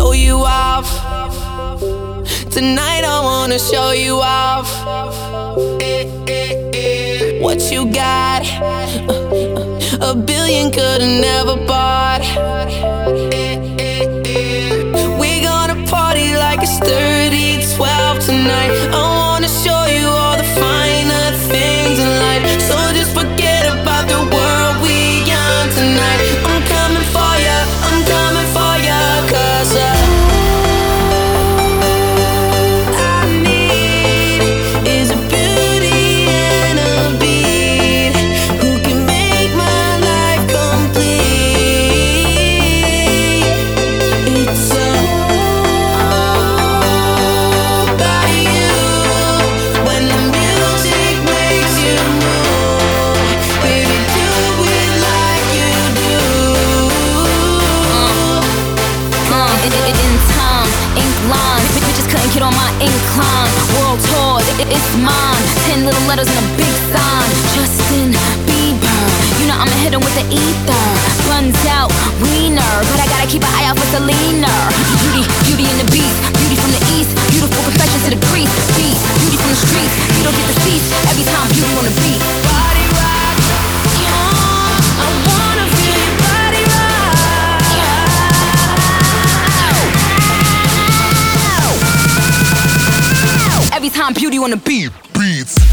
show you off. Tonight I wanna show you off. What you got? A billion could've never bought. We're gonna party like it's 30 12 tonight. Lines. Bitch, bitches couldn't get on my incline. World tour, it, it- it's mine. Ten little letters and a big sign. Justin Bieber. You know I'ma hit him with the ether. Runs out, wiener. But I gotta keep an eye out for Selena. heavy time beauty on the beat. Beats.